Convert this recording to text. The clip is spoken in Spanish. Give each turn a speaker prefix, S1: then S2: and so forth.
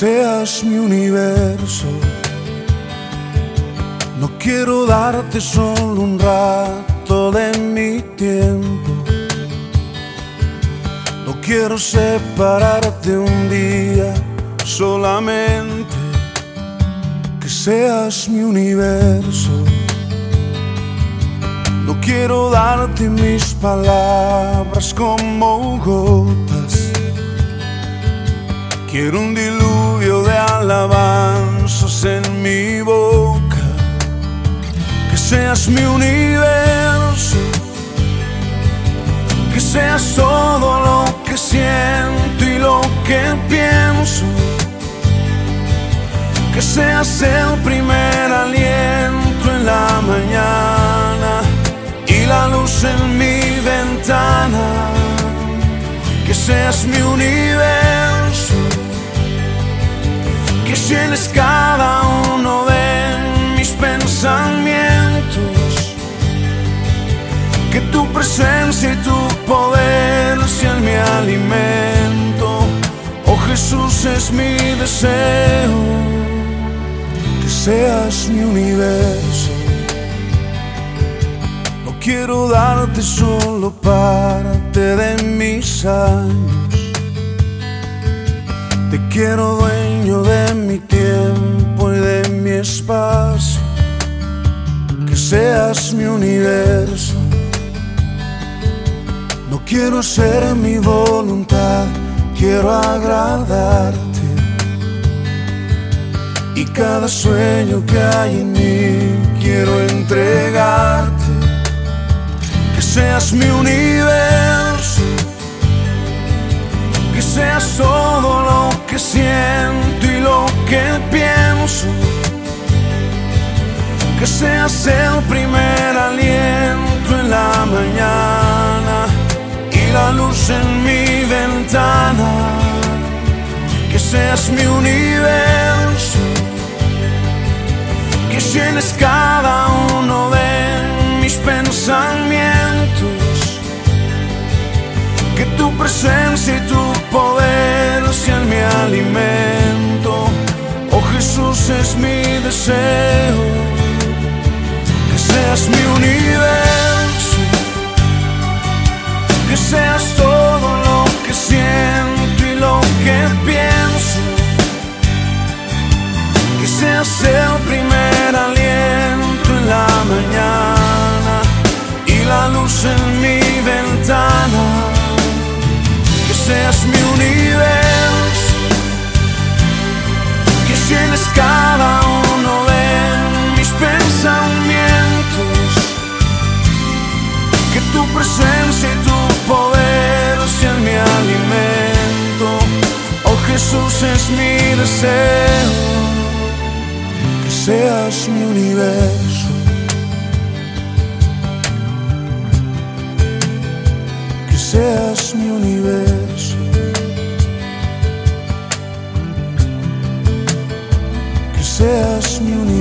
S1: seas mi universo. No quiero darte solo un rato de mi tiempo. No quiero separarte un día solamente. Que seas mi universo. No quiero darte mis palabras como gotas. Quiero un diluvio alabanzas en mi boca. Que seas mi universo. Que seas todo lo que siento y lo que pienso. Que seas el primer aliento en la mañana y la luz en mi ventana. Que seas mi universo. Que llenes cada uno de mis pensamientos. Que tu presencia y tu poder sean mi alimento. Oh Jesús es mi deseo. Que seas mi universo. No quiero darte solo parte de mis años. Te quiero dueño de mi tiempo y de mi espacio. Que seas mi universo. No quiero hacer mi voluntad, quiero agradarte. Y cada sueño que hay en mí quiero entregarte. Que seas mi universo. Que seas todo que siento y lo que pienso. Que seas el primer aliento en la mañana y la luz en mi ventana. Que seas mi universo. Que llenes cada uno de mis pensamientos. Que tu presencia y tu poder sean mi alimento. Oh Jesús es mi deseo. Que seas mi universo. Que seas todo lo que siento y lo que pienso. Que seas el primer aliento en la mañana y la luz en mi ventana. Que seas mi universo. Presencia y tu poder sean mi alimento. Oh Jesús es mi deseo. Que seas mi universo. Que seas mi universo. Que seas mi universo.